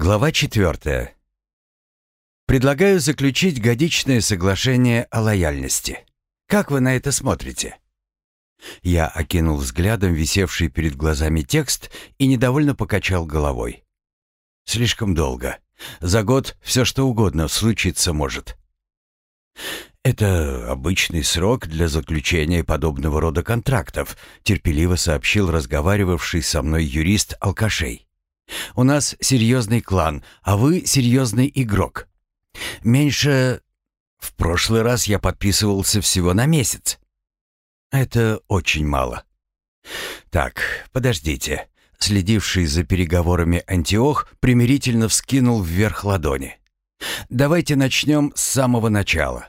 Глава четвертая. Предлагаю заключить годичное соглашение о лояльности. Как вы на это смотрите? Я окинул взглядом висевший перед глазами текст и недовольно покачал головой. Слишком долго. За год все что угодно случиться может. Это обычный срок для заключения подобного рода контрактов, терпеливо сообщил разговаривавший со мной юрист Алкашей. У нас серьезный клан, а вы серьезный игрок. Меньше... В прошлый раз я подписывался всего на месяц. Это очень мало. Так, подождите. Следивший за переговорами Антиох примирительно вскинул вверх ладони. Давайте начнем с самого начала.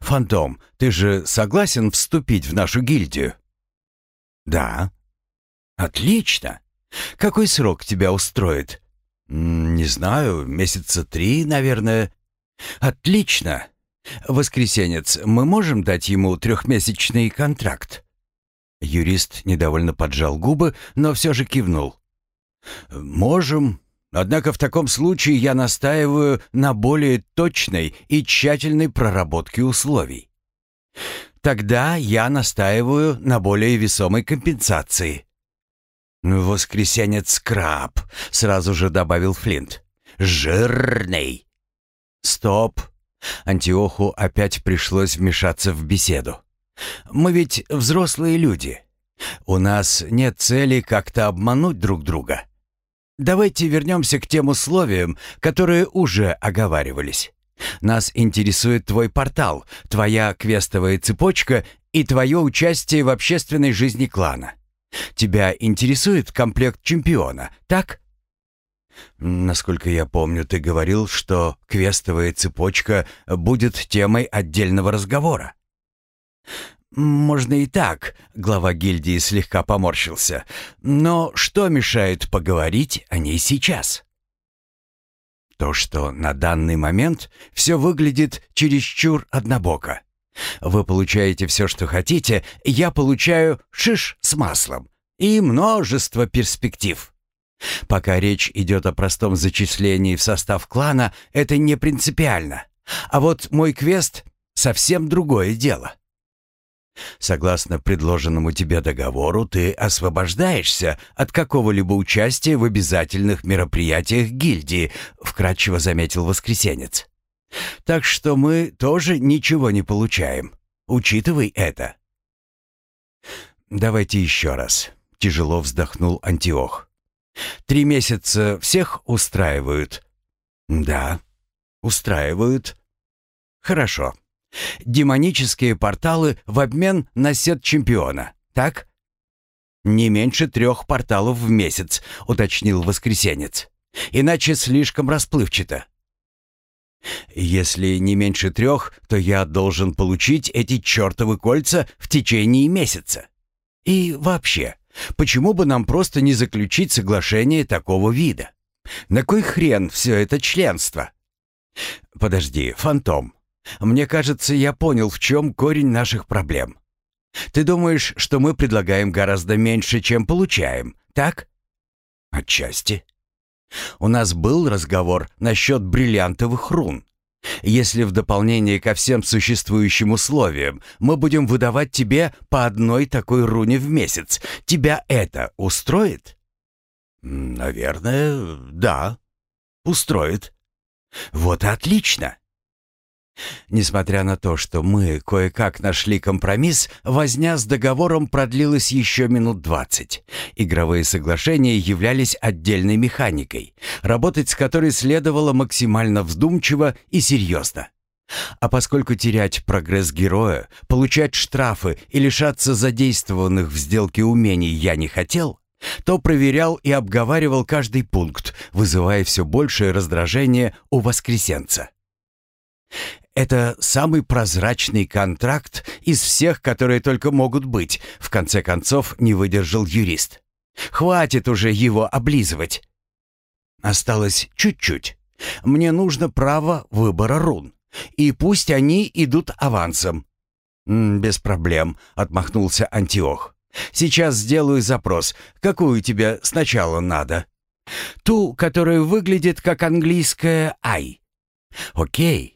Фантом, ты же согласен вступить в нашу гильдию? Да. Отлично. Какой срок тебя устроит? Не знаю, месяца три, наверное. Отлично. Воскресенец, мы можем дать ему трехмесячный контракт? Юрист недовольно поджал губы, но все же кивнул. Можем. Однако в таком случае я настаиваю на более точной и тщательной проработке условий. Тогда я настаиваю на более весомой компенсации. «Воскресенец краб», — сразу же добавил Флинт. «Жирный». «Стоп». Антиоху опять пришлось вмешаться в беседу. «Мы ведь взрослые люди. У нас нет цели как-то обмануть друг друга. Давайте вернемся к тем условиям, которые уже оговаривались. Нас интересует твой портал, твоя квестовая цепочка и твое участие в общественной жизни клана. Тебя интересует комплект чемпиона, так? Насколько я помню, ты говорил, что квестовая цепочка будет темой отдельного разговора. Можно и так, глава гильдии слегка поморщился. Но что мешает поговорить о ней сейчас? То, что на данный момент все выглядит чересчур однобоко. Вы получаете все, что хотите, я получаю шиш с маслом и множество перспектив. Пока речь идет о простом зачислении в состав клана, это не принципиально. А вот мой квест — совсем другое дело. Согласно предложенному тебе договору, ты освобождаешься от какого-либо участия в обязательных мероприятиях гильдии, вкратчиво заметил воскресенец. Так что мы тоже ничего не получаем. Учитывай это. Давайте еще раз. Тяжело вздохнул Антиох. Три месяца всех устраивают? Да, устраивают. Хорошо. Демонические порталы в обмен на сет чемпиона, так? Не меньше трех порталов в месяц, уточнил воскресенец. Иначе слишком расплывчато. Если не меньше трех, то я должен получить эти чертовы кольца в течение месяца. И вообще, почему бы нам просто не заключить соглашение такого вида? На кой хрен все это членство? Подожди, фантом. Мне кажется, я понял, в чем корень наших проблем. Ты думаешь, что мы предлагаем гораздо меньше, чем получаем, так? Отчасти. У нас был разговор насчет бриллиантовых рун. Если в дополнение ко всем существующим условиям мы будем выдавать тебе по одной такой руне в месяц, тебя это устроит? Наверное, да. Устроит. Вот и отлично. Несмотря на то, что мы кое-как нашли компромисс, возня с договором продлилась еще минут двадцать. Игровые соглашения являлись отдельной механикой, работать с которой следовало максимально вздумчиво и серьезно. А поскольку терять прогресс героя, получать штрафы и лишаться задействованных в сделке умений я не хотел, то проверял и обговаривал каждый пункт, вызывая все большее раздражение у воскресенца. Это самый прозрачный контракт из всех, которые только могут быть, в конце концов не выдержал юрист. Хватит уже его облизывать. Осталось чуть-чуть. Мне нужно право выбора рун. И пусть они идут авансом. «Без проблем», — отмахнулся Антиох. «Сейчас сделаю запрос. Какую тебе сначала надо?» Ту, которая выглядит как английская «ай». Окей.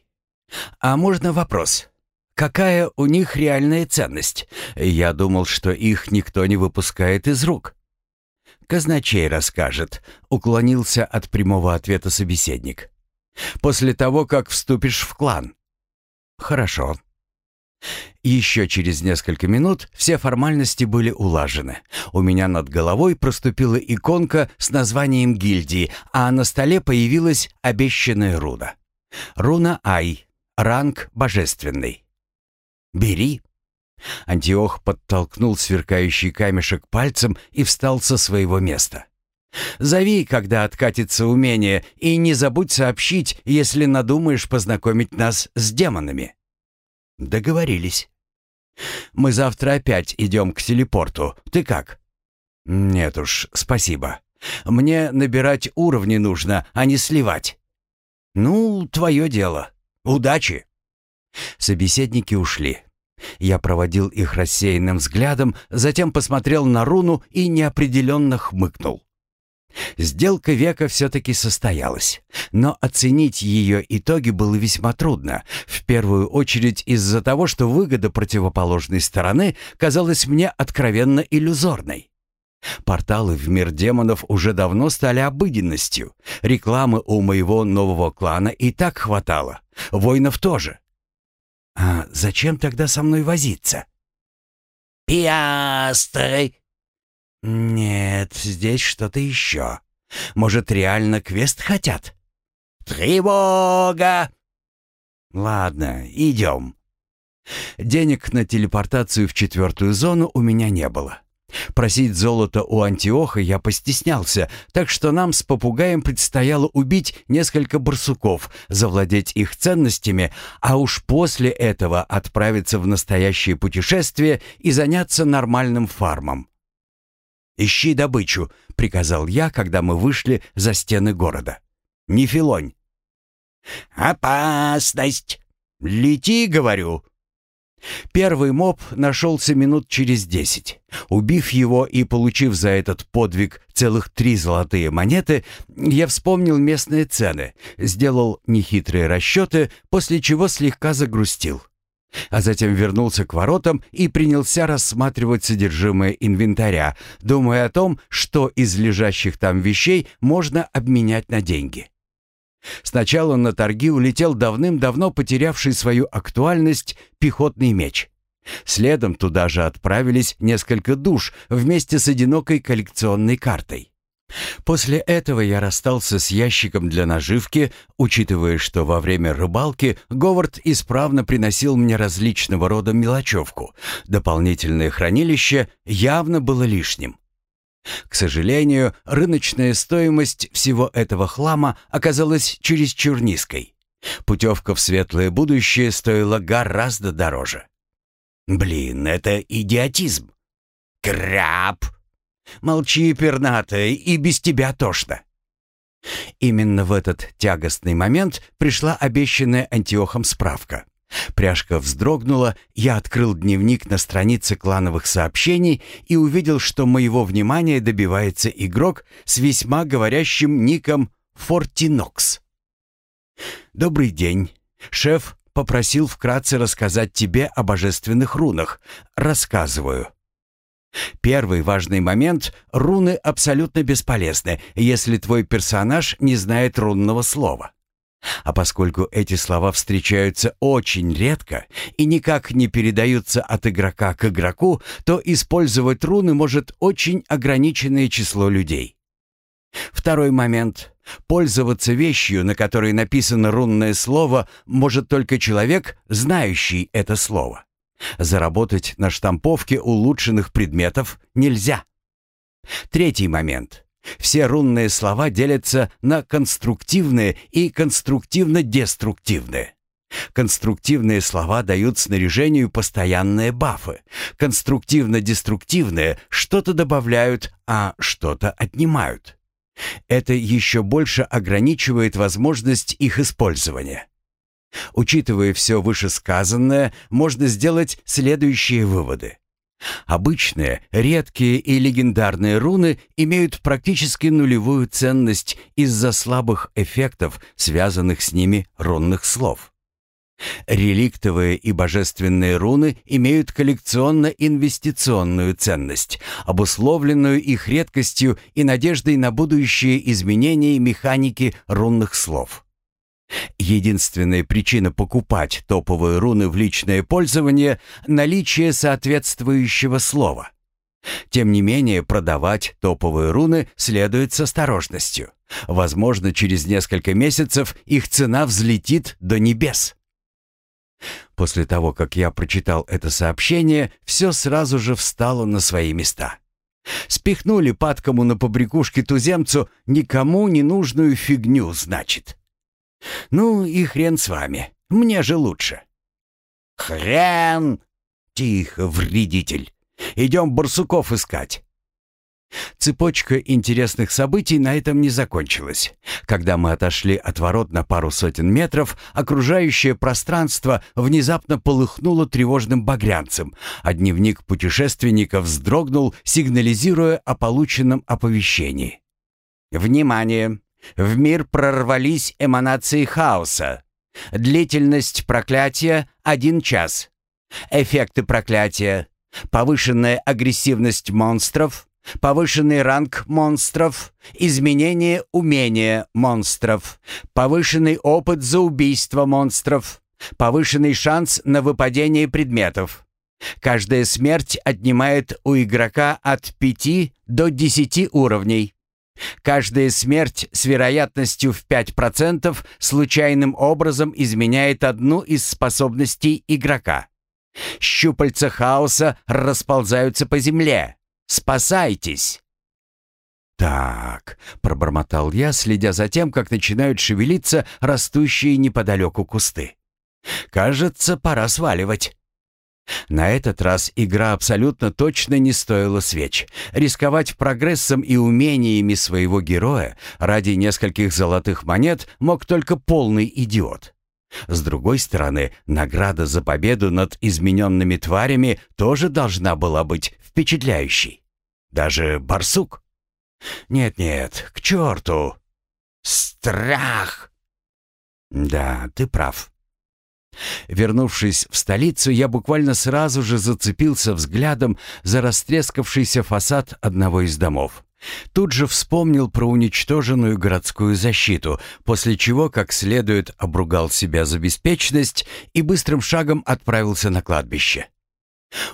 А можно вопрос? Какая у них реальная ценность? Я думал, что их никто не выпускает из рук. Казначей расскажет, уклонился от прямого ответа собеседник. После того, как вступишь в клан. Хорошо. Еще через несколько минут все формальности были улажены. У меня над головой проступила иконка с названием гильдии, а на столе появилась обещанная руна. Руна Ай, ранг божественный. «Бери». Антиох подтолкнул сверкающий камешек пальцем и встал со своего места. «Зови, когда откатится умение, и не забудь сообщить, если надумаешь познакомить нас с демонами». «Договорились». «Мы завтра опять идем к телепорту. Ты как?» «Нет уж, спасибо. Мне набирать уровни нужно, а не сливать». «Ну, твое дело. Удачи!» Собеседники ушли. Я проводил их рассеянным взглядом, затем посмотрел на руну и неопределенно хмыкнул. Сделка века все-таки состоялась, но оценить ее итоги было весьма трудно, в первую очередь из-за того, что выгода противоположной стороны казалась мне откровенно иллюзорной. Порталы в мир демонов уже давно стали обыденностью. Рекламы у моего нового клана и так хватало. Воинов тоже. А зачем тогда со мной возиться? «Пиастры!» «Нет, здесь что-то еще. Может, реально квест хотят?» «Тревога!» «Ладно, идем». Денег на телепортацию в четвертую зону у меня не было. Просить золото у Антиоха я постеснялся, так что нам с попугаем предстояло убить несколько барсуков, завладеть их ценностями, а уж после этого отправиться в настоящее путешествие и заняться нормальным фармом. «Ищи добычу», — приказал я, когда мы вышли за стены города. «Не филонь». «Опасность!» «Лети, — говорю!» Первый моб нашелся минут через десять. Убив его и получив за этот подвиг целых три золотые монеты, я вспомнил местные цены, сделал нехитрые расчеты, после чего слегка загрустил. А затем вернулся к воротам и принялся рассматривать содержимое инвентаря, думая о том, что из лежащих там вещей можно обменять на деньги. Сначала на торги улетел давным-давно потерявший свою актуальность пехотный меч. Следом туда же отправились несколько душ вместе с одинокой коллекционной картой. После этого я расстался с ящиком для наживки, учитывая, что во время рыбалки Говард исправно приносил мне различного рода мелочевку. Дополнительное хранилище явно было лишним. К сожалению, рыночная стоимость всего этого хлама оказалась чересчур низкой. Путевка в светлое будущее стоила гораздо дороже. Блин, это идиотизм. Краб! Молчи, пернатая, и без тебя тошно. Именно в этот тягостный момент пришла обещанная Антиохом справка. Пряжка вздрогнула, я открыл дневник на странице клановых сообщений и увидел, что моего внимания добивается игрок с весьма говорящим ником Фортинокс. «Добрый день. Шеф попросил вкратце рассказать тебе о божественных рунах. Рассказываю». Первый важный момент — руны абсолютно бесполезны, если твой персонаж не знает рунного слова. А поскольку эти слова встречаются очень редко и никак не передаются от игрока к игроку, то использовать руны может очень ограниченное число людей. Второй момент. Пользоваться вещью, на которой написано рунное слово, может только человек, знающий это слово. Заработать на штамповке улучшенных предметов нельзя. Третий момент. Все рунные слова делятся на конструктивные и конструктивно-деструктивные. Конструктивные слова дают снаряжению постоянные бафы. Конструктивно-деструктивные что-то добавляют, а что-то отнимают. Это еще больше ограничивает возможность их использования. Учитывая все вышесказанное, можно сделать следующие выводы. Обычные, редкие и легендарные руны имеют практически нулевую ценность из-за слабых эффектов, связанных с ними рунных слов. Реликтовые и божественные руны имеют коллекционно-инвестиционную ценность, обусловленную их редкостью и надеждой на будущие изменения механики рунных слов. Единственная причина покупать топовые руны в личное пользование – наличие соответствующего слова. Тем не менее, продавать топовые руны следует с осторожностью. Возможно, через несколько месяцев их цена взлетит до небес. После того, как я прочитал это сообщение, все сразу же встало на свои места. Спихнули падкому на побрякушке туземцу никому не нужную фигню, значит. Ну и хрен с вами, мне же лучше. Хрен! Тихо, вредитель. Идем барсуков искать. Цепочка интересных событий на этом не закончилась. Когда мы отошли от ворот на пару сотен метров, окружающее пространство внезапно полыхнуло тревожным багрянцем, а дневник путешественника вздрогнул, сигнализируя о полученном оповещении. «Внимание! В мир прорвались эманации хаоса. Длительность проклятия — один час. Эффекты проклятия. Повышенная агрессивность монстров — повышенный ранг монстров, изменение умения монстров, повышенный опыт за убийство монстров, повышенный шанс на выпадение предметов. Каждая смерть отнимает у игрока от 5 до 10 уровней. Каждая смерть с вероятностью в 5% случайным образом изменяет одну из способностей игрока. Щупальца хаоса расползаются по земле. Спасайтесь!» «Так», — пробормотал я, следя за тем, как начинают шевелиться растущие неподалеку кусты. «Кажется, пора сваливать». На этот раз игра абсолютно точно не стоила свеч. Рисковать прогрессом и умениями своего героя ради нескольких золотых монет мог только полный идиот. С другой стороны, награда за победу над измененными тварями тоже должна была быть впечатляющий. Даже барсук? Нет-нет, к черту. Страх! Да, ты прав. Вернувшись в столицу, я буквально сразу же зацепился взглядом за растрескавшийся фасад одного из домов. Тут же вспомнил про уничтоженную городскую защиту, после чего как следует обругал себя за беспечность и быстрым шагом отправился на кладбище.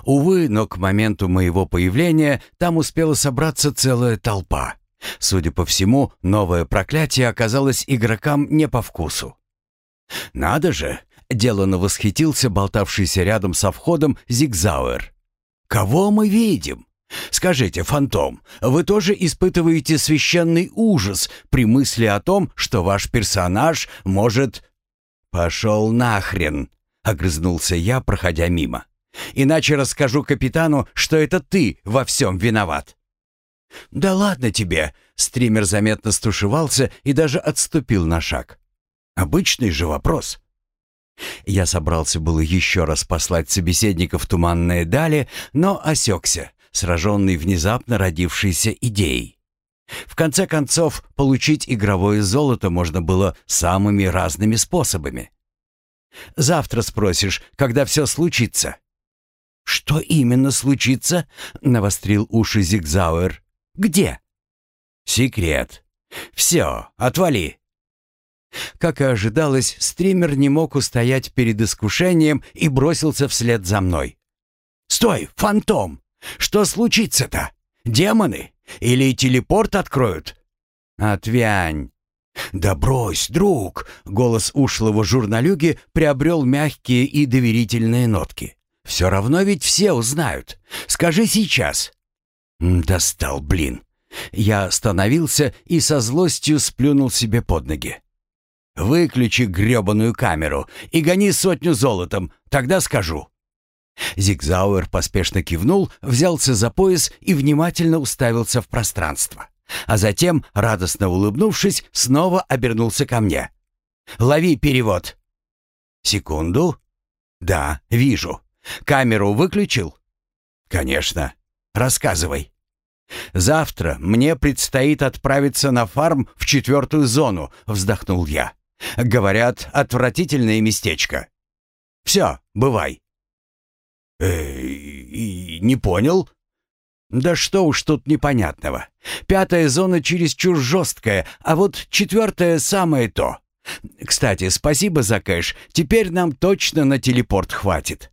Увы, но к моменту моего появления там успела собраться целая толпа. Судя по всему, новое проклятие оказалось игрокам не по вкусу. «Надо же!» — деланно восхитился болтавшийся рядом со входом Зигзауэр. «Кого мы видим? Скажите, фантом, вы тоже испытываете священный ужас при мысли о том, что ваш персонаж может...» «Пошел нахрен!» — огрызнулся я, проходя мимо. Иначе расскажу капитану, что это ты во всем виноват». «Да ладно тебе!» — стример заметно стушевался и даже отступил на шаг. «Обычный же вопрос». Я собрался было еще раз послать собеседника в туманные дали, но осекся, сраженный внезапно родившейся идеей. В конце концов, получить игровое золото можно было самыми разными способами. «Завтра спросишь, когда все случится». «Что именно случится?» — навострил уши Зигзауэр. «Где?» «Секрет. Все, отвали». Как и ожидалось, стример не мог устоять перед искушением и бросился вслед за мной. «Стой, фантом! Что случится-то? Демоны? Или телепорт откроют?» «Отвянь!» «Да брось, друг!» — голос ушлого журналюги приобрел мягкие и доверительные нотки. Все равно ведь все узнают. Скажи сейчас». «Достал, блин». Я остановился и со злостью сплюнул себе под ноги. «Выключи грёбаную камеру и гони сотню золотом, тогда скажу». Зигзауэр поспешно кивнул, взялся за пояс и внимательно уставился в пространство. А затем, радостно улыбнувшись, снова обернулся ко мне. «Лови перевод». «Секунду?» «Да, вижу. Камеру выключил?» «Конечно. Рассказывай». «Завтра мне предстоит отправиться на фарм в четвертую зону», — вздохнул я. «Говорят, отвратительное местечко. Все, бывай». «Э, не понял?» «Да что уж тут непонятного. Пятая зона чересчур жесткая, а вот четвертая самое то. Кстати, спасибо за кэш. Теперь нам точно на телепорт хватит».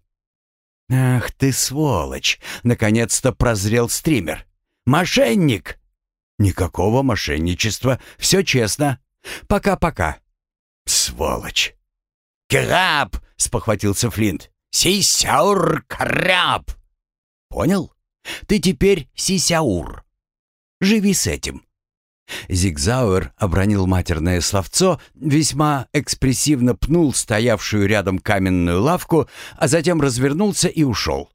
«Ах ты сволочь!» — наконец-то прозрел стример. «Мошенник!» «Никакого мошенничества. Все честно. Пока-пока». «Сволочь!» «Краб!» — спохватился Флинт. «Сисяур краб!» «Понял? Ты теперь сисяур. Живи с этим». Зигзауэр обронил матерное словцо, весьма экспрессивно пнул стоявшую рядом каменную лавку, а затем развернулся и ушел.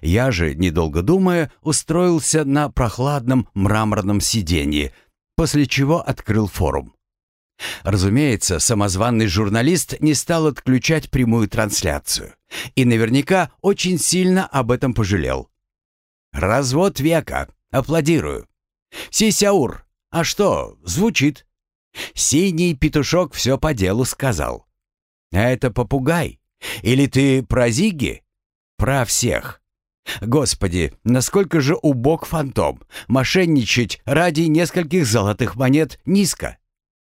Я же, недолго думая, устроился на прохладном мраморном сиденье, после чего открыл форум. Разумеется, самозванный журналист не стал отключать прямую трансляцию и наверняка очень сильно об этом пожалел. «Развод века. Аплодирую. Сисяур, а что, звучит. Синий петушок все по делу сказал. А это попугай? Или ты про Зиги? Про всех. Господи, насколько же убог фантом. Мошенничать ради нескольких золотых монет низко.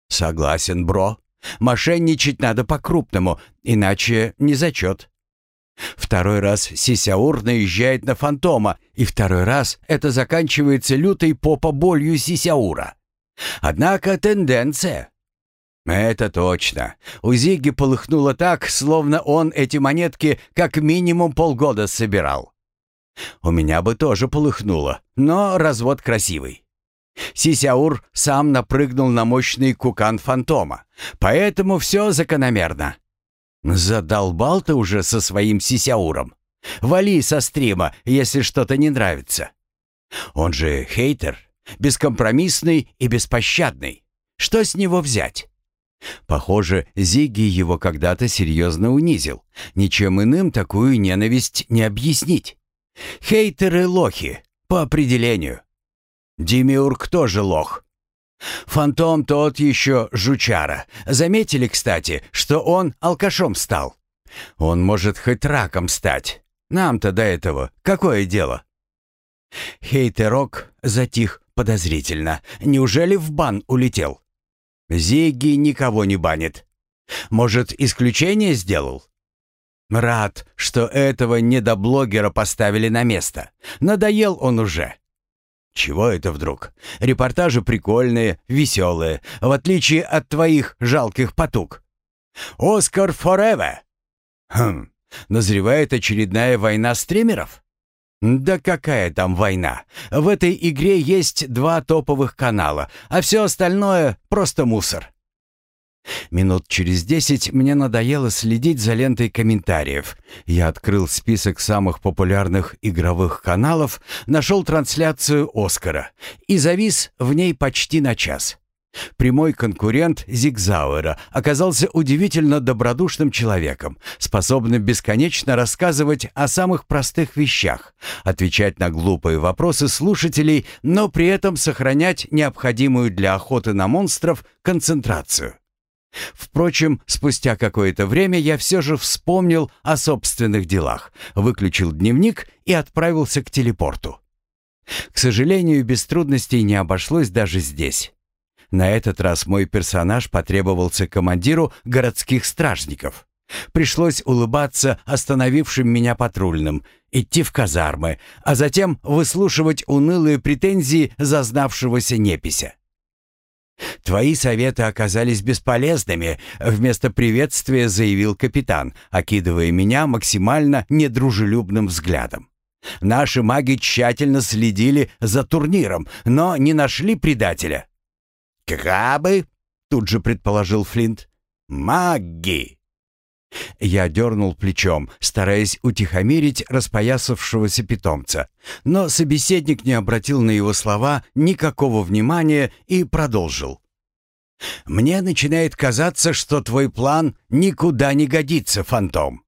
Согласен, бро. Мошенничать надо по-крупному, иначе не зачет. Второй раз Сисяур наезжает на фантома, и второй раз это заканчивается лютой попоболью Сисяура. Однако тенденция. Это точно. У Зиги полыхнуло так, словно он эти монетки как минимум полгода собирал. У меня бы тоже полыхнуло, но развод красивый. Сисяур сам напрыгнул на мощный кукан фантома, поэтому все закономерно. «Задолбал ты уже со своим сисяуром. Вали со стрима, если что-то не нравится. Он же хейтер, бескомпромиссный и беспощадный. Что с него взять?» Похоже, Зиги его когда-то серьезно унизил. Ничем иным такую ненависть не объяснить. Хейтеры — лохи, по определению. Демиург тоже лох. Фантом тот еще жучара. Заметили, кстати, что он алкашом стал? Он может хоть раком стать. Нам-то до этого какое дело? Хейтерок затих подозрительно. Неужели в бан улетел? Зиги никого не банит. Может, исключение сделал? Рад, что этого недоблогера поставили на место. Надоел он уже. «Чего это вдруг? Репортажи прикольные, веселые, в отличие от твоих жалких потуг». «Оскар Фореве!» «Хм, назревает очередная война стримеров?» «Да какая там война? В этой игре есть два топовых канала, а все остальное — просто мусор». Минут через десять мне надоело следить за лентой комментариев. Я открыл список самых популярных игровых каналов, нашел трансляцию «Оскара» и завис в ней почти на час. Прямой конкурент Зигзауэра оказался удивительно добродушным человеком, способным бесконечно рассказывать о самых простых вещах, отвечать на глупые вопросы слушателей, но при этом сохранять необходимую для охоты на монстров концентрацию. Впрочем, спустя какое-то время я все же вспомнил о собственных делах, выключил дневник и отправился к телепорту. К сожалению, без трудностей не обошлось даже здесь. На этот раз мой персонаж потребовался командиру городских стражников. Пришлось улыбаться остановившим меня патрульным, идти в казармы, а затем выслушивать унылые претензии зазнавшегося непися. «Твои советы оказались бесполезными», — вместо приветствия заявил капитан, окидывая меня максимально недружелюбным взглядом. «Наши маги тщательно следили за турниром, но не нашли предателя». «Крабы?» — тут же предположил Флинт. «Маги!» Я дернул плечом, стараясь утихомирить распоясавшегося питомца. Но собеседник не обратил на его слова никакого внимания и продолжил. «Мне начинает казаться, что твой план никуда не годится, фантом.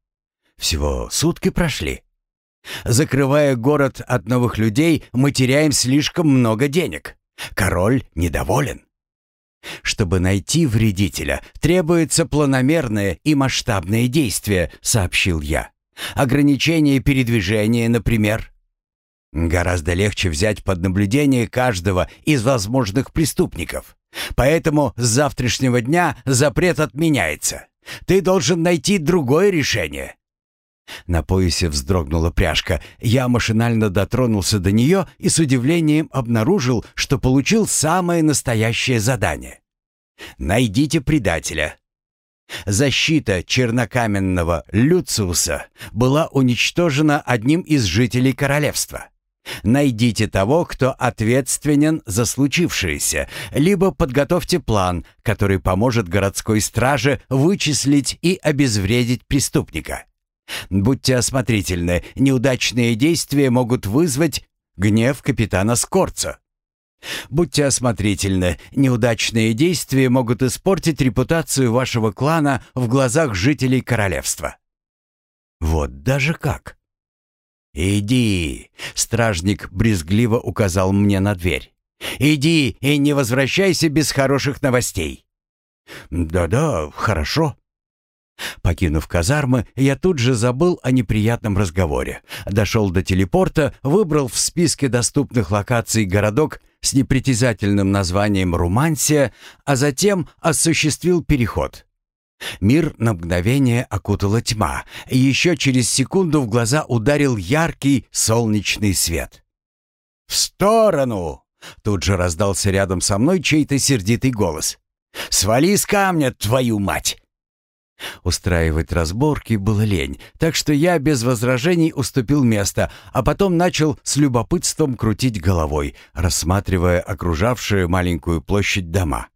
Всего сутки прошли. Закрывая город от новых людей, мы теряем слишком много денег. Король недоволен. Чтобы найти вредителя, требуется планомерное и масштабное действие, сообщил я. Ограничение передвижения, например. Гораздо легче взять под наблюдение каждого из возможных преступников. Поэтому с завтрашнего дня запрет отменяется. Ты должен найти другое решение. На поясе вздрогнула пряжка. Я машинально дотронулся до нее и с удивлением обнаружил, что получил самое настоящее задание. «Найдите предателя». Защита чернокаменного Люциуса была уничтожена одним из жителей королевства. Найдите того, кто ответственен за случившееся, либо подготовьте план, который поможет городской страже вычислить и обезвредить преступника. Будьте осмотрительны, неудачные действия могут вызвать гнев капитана Скорца. Будьте осмотрительны, неудачные действия могут испортить репутацию вашего клана в глазах жителей королевства. Вот даже как. «Иди!» — стражник брезгливо указал мне на дверь. «Иди и не возвращайся без хороших новостей!» «Да-да, хорошо», Покинув казармы, я тут же забыл о неприятном разговоре. Дошел до телепорта, выбрал в списке доступных локаций городок с непритязательным названием Румансия, а затем осуществил переход. Мир на мгновение окутала тьма, и еще через секунду в глаза ударил яркий солнечный свет. «В сторону!» — тут же раздался рядом со мной чей-то сердитый голос. «Свали с камня, твою мать!» Устраивать разборки было лень, так что я без возражений уступил место, а потом начал с любопытством крутить головой, рассматривая окружавшие маленькую площадь дома.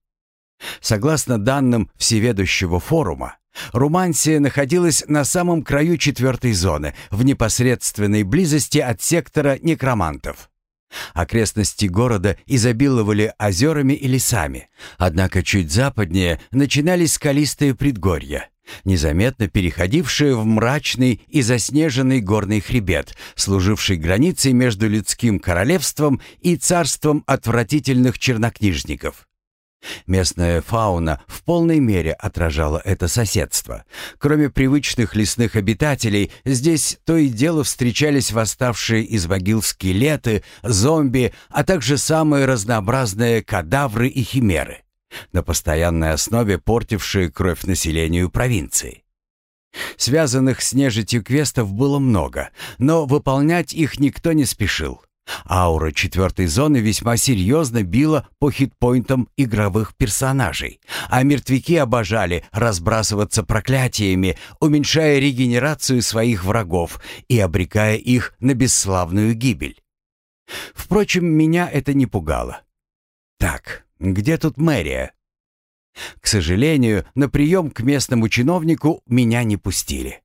Согласно данным Всеведущего форума, Румансия находилась на самом краю четвертой зоны, в непосредственной близости от сектора некромантов. Окрестности города изобиловали озерами и лесами, однако чуть западнее начинались скалистые предгорья незаметно переходившее в мрачный и заснеженный горный хребет, служивший границей между людским королевством и царством отвратительных чернокнижников. Местная фауна в полной мере отражала это соседство. Кроме привычных лесных обитателей, здесь то и дело встречались восставшие из могил скелеты, зомби, а также самые разнообразные кадавры и химеры на постоянной основе портившие кровь населению провинции. Связанных с нежитью квестов было много, но выполнять их никто не спешил. Аура четвертой зоны весьма серьезно била по хитпоинтам игровых персонажей, а мертвяки обожали разбрасываться проклятиями, уменьшая регенерацию своих врагов и обрекая их на бесславную гибель. Впрочем, меня это не пугало. Так, где тут мэрия? К сожалению, на прием к местному чиновнику меня не пустили.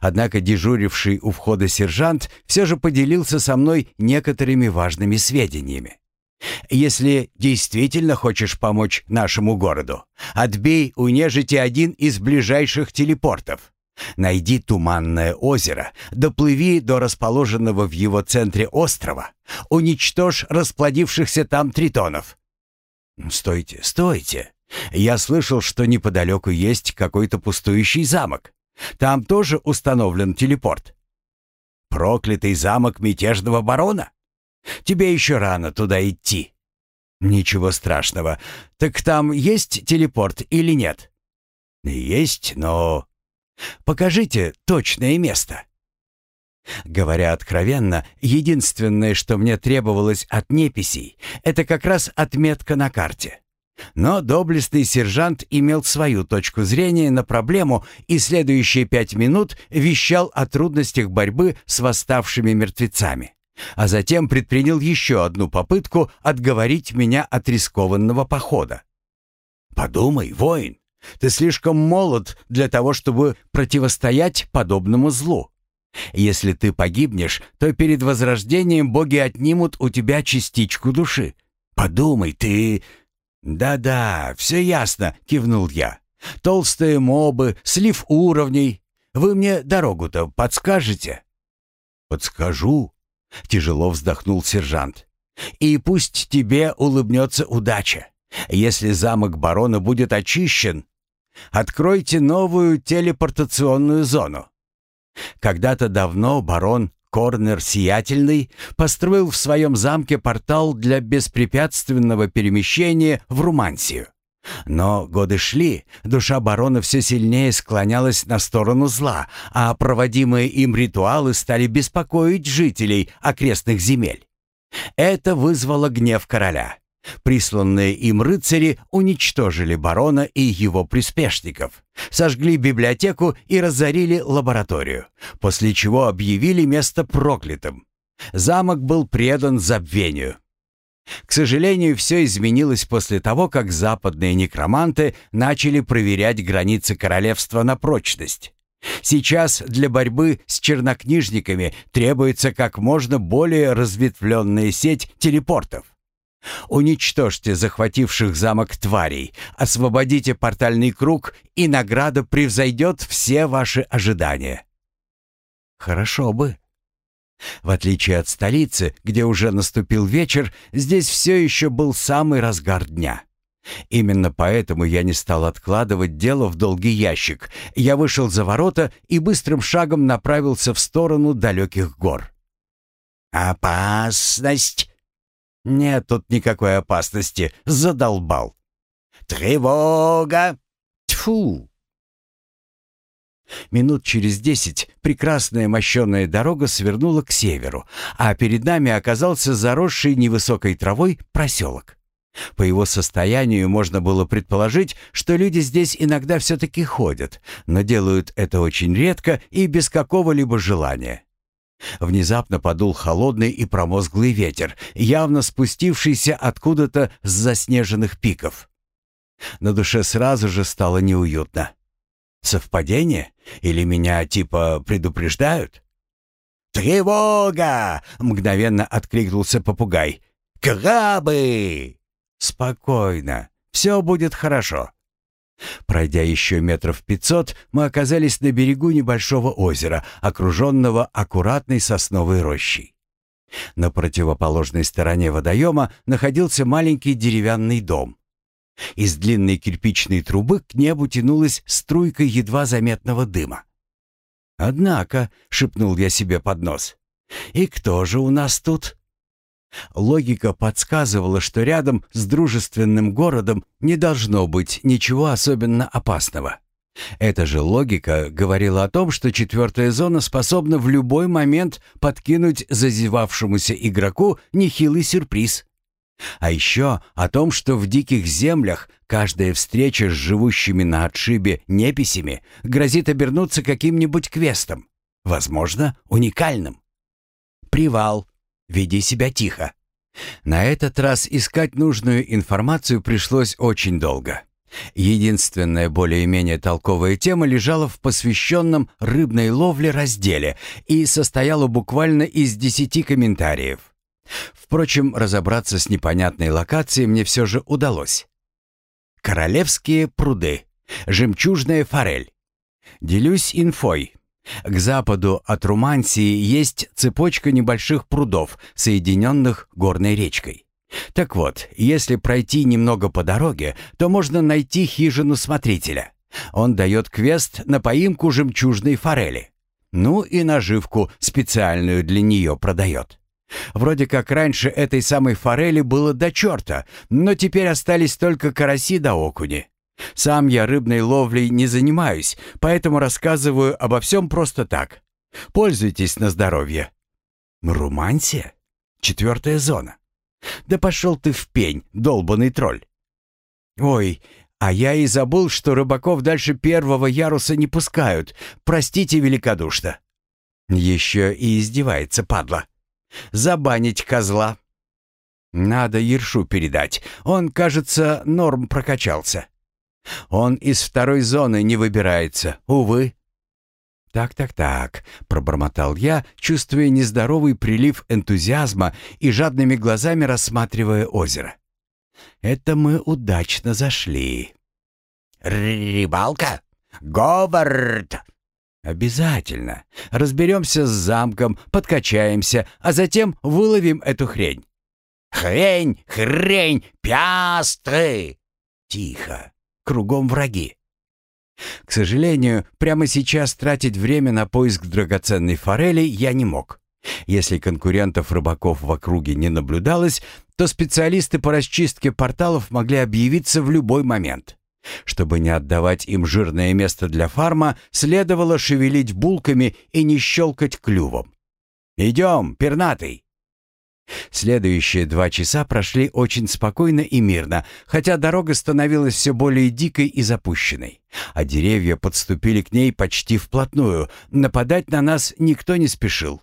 Однако дежуривший у входа сержант все же поделился со мной некоторыми важными сведениями. «Если действительно хочешь помочь нашему городу, отбей у нежити один из ближайших телепортов. Найди туманное озеро, доплыви до расположенного в его центре острова, уничтожь расплодившихся там тритонов, «Стойте, стойте! Я слышал, что неподалеку есть какой-то пустующий замок. Там тоже установлен телепорт». «Проклятый замок мятежного барона? Тебе еще рано туда идти». «Ничего страшного. Так там есть телепорт или нет?» «Есть, но...» «Покажите точное место». Говоря откровенно, единственное, что мне требовалось от неписей, это как раз отметка на карте. Но доблестный сержант имел свою точку зрения на проблему и следующие пять минут вещал о трудностях борьбы с восставшими мертвецами. А затем предпринял еще одну попытку отговорить меня от рискованного похода. «Подумай, воин, ты слишком молод для того, чтобы противостоять подобному злу. Если ты погибнешь, то перед возрождением боги отнимут у тебя частичку души. Подумай, ты...» «Да-да, все ясно», — кивнул я. «Толстые мобы, слив уровней. Вы мне дорогу-то подскажете?» подскажу», — тяжело вздохнул сержант. «И пусть тебе улыбнется удача. Если замок барона будет очищен, откройте новую телепортационную зону. Когда-то давно барон Корнер Сиятельный построил в своем замке портал для беспрепятственного перемещения в Румансию. Но годы шли, душа барона все сильнее склонялась на сторону зла, а проводимые им ритуалы стали беспокоить жителей окрестных земель. Это вызвало гнев короля. Присланные им рыцари уничтожили барона и его приспешников, сожгли библиотеку и разорили лабораторию, после чего объявили место проклятым. Замок был предан забвению. К сожалению, все изменилось после того, как западные некроманты начали проверять границы королевства на прочность. Сейчас для борьбы с чернокнижниками требуется как можно более разветвленная сеть телепортов. Уничтожьте захвативших замок тварей, освободите портальный круг, и награда превзойдет все ваши ожидания. Хорошо бы. В отличие от столицы, где уже наступил вечер, здесь все еще был самый разгар дня. Именно поэтому я не стал откладывать дело в долгий ящик. Я вышел за ворота и быстрым шагом направился в сторону далеких гор. «Опасность!» «Нет тут никакой опасности, задолбал!» «Тревога!» Тьфу! Минут через десять прекрасная мощеная дорога свернула к северу, а перед нами оказался заросший невысокой травой проселок. По его состоянию можно было предположить, что люди здесь иногда все-таки ходят, но делают это очень редко и без какого-либо желания. Внезапно подул холодный и промозглый ветер, явно спустившийся откуда-то с заснеженных пиков. На душе сразу же стало неуютно. Совпадение? Или меня типа предупреждают? «Тревога!» — мгновенно откликнулся попугай. «Крабы!» «Спокойно. Все будет хорошо». Пройдя еще метров пятьсот, мы оказались на берегу небольшого озера, окруженного аккуратной сосновой рощей. На противоположной стороне водоема находился маленький деревянный дом. Из длинной кирпичной трубы к небу тянулась струйка едва заметного дыма. «Однако», — шепнул я себе под нос, — «и кто же у нас тут?» Логика подсказывала, что рядом с дружественным городом не должно быть ничего особенно опасного. Эта же логика говорила о том, что четвертая зона способна в любой момент подкинуть зазевавшемуся игроку нехилый сюрприз. А еще о том, что в диких землях каждая встреча с живущими на отшибе неписями грозит обернуться каким-нибудь квестом, возможно, уникальным. Привал, Веди себя тихо. На этот раз искать нужную информацию пришлось очень долго. Единственная более-менее толковая тема лежала в посвященном рыбной ловле разделе и состояла буквально из десяти комментариев. Впрочем, разобраться с непонятной локацией мне все же удалось. Королевские пруды. Жемчужная форель. Делюсь инфой. К западу от Румансии есть цепочка небольших прудов, соединенных горной речкой. Так вот, если пройти немного по дороге, то можно найти хижину смотрителя. Он дает квест на поимку жемчужной форели. Ну и наживку специальную для нее продает. Вроде как раньше этой самой форели было до черта, но теперь остались только караси да окуни. Сам я рыбной ловлей не занимаюсь, поэтому рассказываю обо всем просто так. Пользуйтесь на здоровье. Румансия? Четвертая зона. Да пошел ты в пень, долбанный тролль. Ой, а я и забыл, что рыбаков дальше первого яруса не пускают. Простите великодушно. Еще и издевается, падла. Забанить козла. Надо Ершу передать. Он, кажется, норм прокачался. Он из второй зоны не выбирается, увы. «Так-так-так», — пробормотал я, чувствуя нездоровый прилив энтузиазма и жадными глазами рассматривая озеро. «Это мы удачно зашли». «Рыбалка? Говард!» «Обязательно. Разберемся с замком, подкачаемся, а затем выловим эту хрень». «Хрень, хрень, пястры!» «Тихо. Кругом враги». К сожалению, прямо сейчас тратить время на поиск драгоценной форели я не мог. Если конкурентов рыбаков в округе не наблюдалось, то специалисты по расчистке порталов могли объявиться в любой момент. Чтобы не отдавать им жирное место для фарма, следовало шевелить булками и не щелкать клювом. «Идем, пернатый!» Следующие два часа прошли очень спокойно и мирно, хотя дорога становилась все более дикой и запущенной. А деревья подступили к ней почти вплотную. Нападать на нас никто не спешил.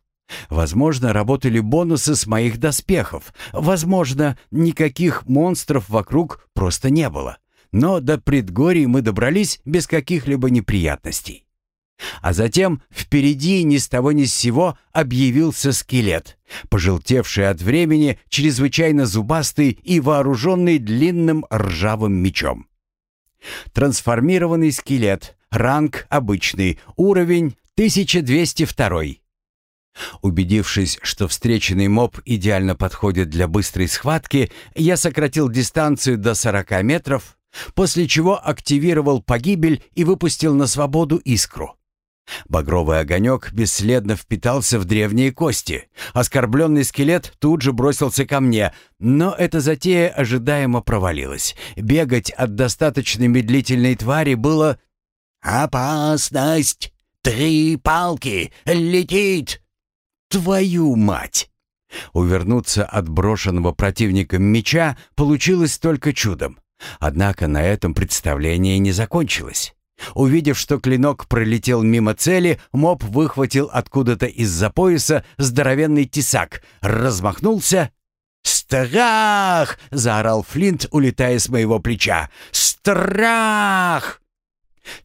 Возможно, работали бонусы с моих доспехов. Возможно, никаких монстров вокруг просто не было. Но до предгорий мы добрались без каких-либо неприятностей. А затем впереди ни с того ни с сего объявился скелет, пожелтевший от времени, чрезвычайно зубастый и вооруженный длинным ржавым мечом. Трансформированный скелет, ранг обычный, уровень 1202. Убедившись, что встреченный моб идеально подходит для быстрой схватки, я сократил дистанцию до 40 метров, после чего активировал погибель и выпустил на свободу искру. Багровый огонек бесследно впитался в древние кости. Оскорбленный скелет тут же бросился ко мне, но эта затея ожидаемо провалилась. Бегать от достаточно медлительной твари было... «Опасность! Три палки! Летит!» Твою мать! Увернуться от брошенного противником меча получилось только чудом. Однако на этом представление не закончилось. Увидев, что клинок пролетел мимо цели, моб выхватил откуда-то из-за пояса здоровенный тесак, размахнулся. «Страх!» — заорал Флинт, улетая с моего плеча. «Страх!»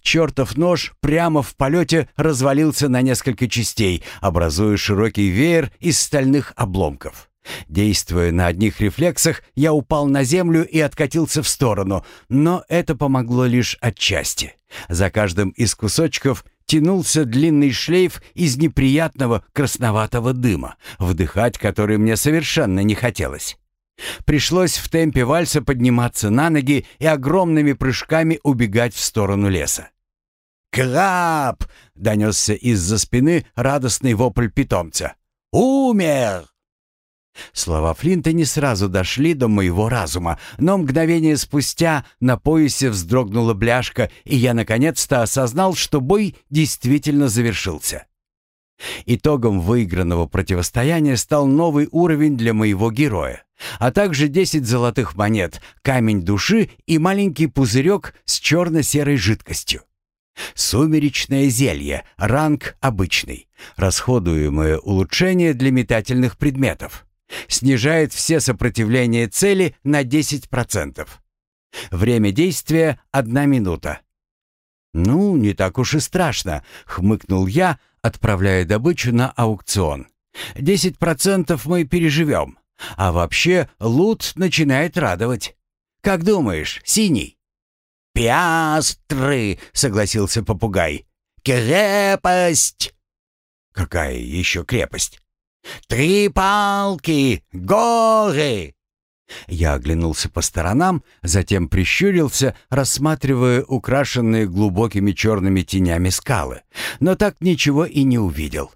Чертов нож прямо в полете развалился на несколько частей, образуя широкий веер из стальных обломков. Действуя на одних рефлексах, я упал на землю и откатился в сторону, но это помогло лишь отчасти. За каждым из кусочков тянулся длинный шлейф из неприятного красноватого дыма, вдыхать который мне совершенно не хотелось. Пришлось в темпе вальса подниматься на ноги и огромными прыжками убегать в сторону леса. «Краб!» — донесся из-за спины радостный вопль питомца. «Умер!» Слова Флинта не сразу дошли до моего разума, но мгновение спустя на поясе вздрогнула бляшка, и я наконец-то осознал, что бой действительно завершился. Итогом выигранного противостояния стал новый уровень для моего героя, а также 10 золотых монет, камень души и маленький пузырек с черно-серой жидкостью. Сумеречное зелье, ранг обычный, расходуемое улучшение для метательных предметов. Снижает все сопротивления цели на 10%. Время действия — одна минута. «Ну, не так уж и страшно», — хмыкнул я, отправляя добычу на аукцион. «Десять процентов мы переживем. А вообще, лут начинает радовать. Как думаешь, синий?» «Пиастры!» — согласился попугай. «Крепость!» «Какая еще крепость?» «Три палки! Горы!» Я оглянулся по сторонам, затем прищурился, рассматривая украшенные глубокими черными тенями скалы, но так ничего и не увидел.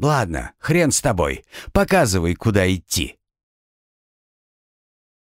«Ладно, хрен с тобой, показывай, куда идти».